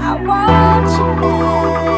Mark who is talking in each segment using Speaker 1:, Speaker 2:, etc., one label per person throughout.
Speaker 1: I want you
Speaker 2: back.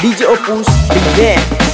Speaker 2: DJ Opus,
Speaker 1: Big there.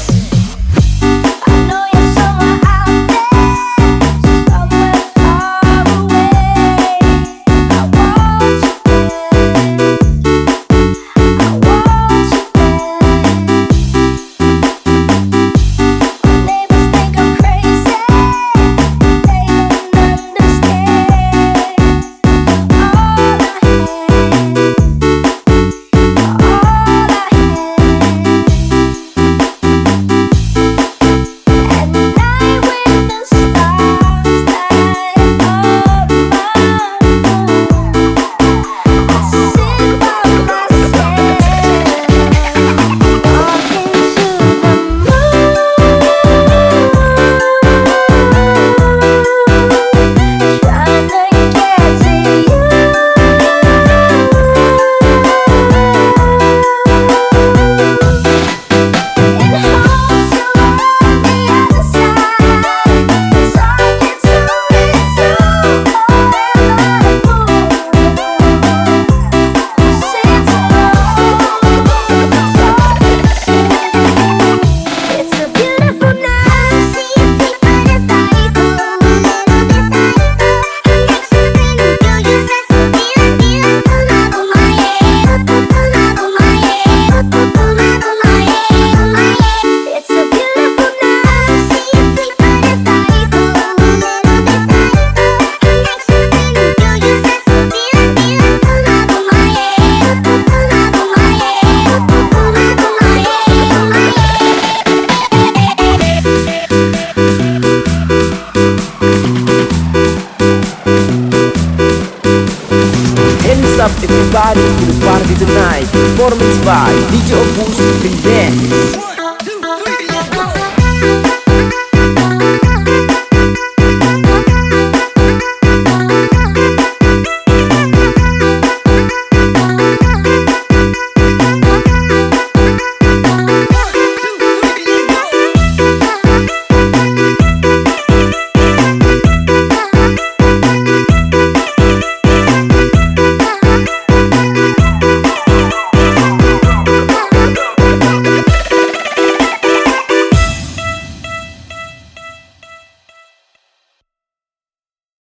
Speaker 2: party tonight. Performance by DJ Opus Presents. One, two, three, let's go.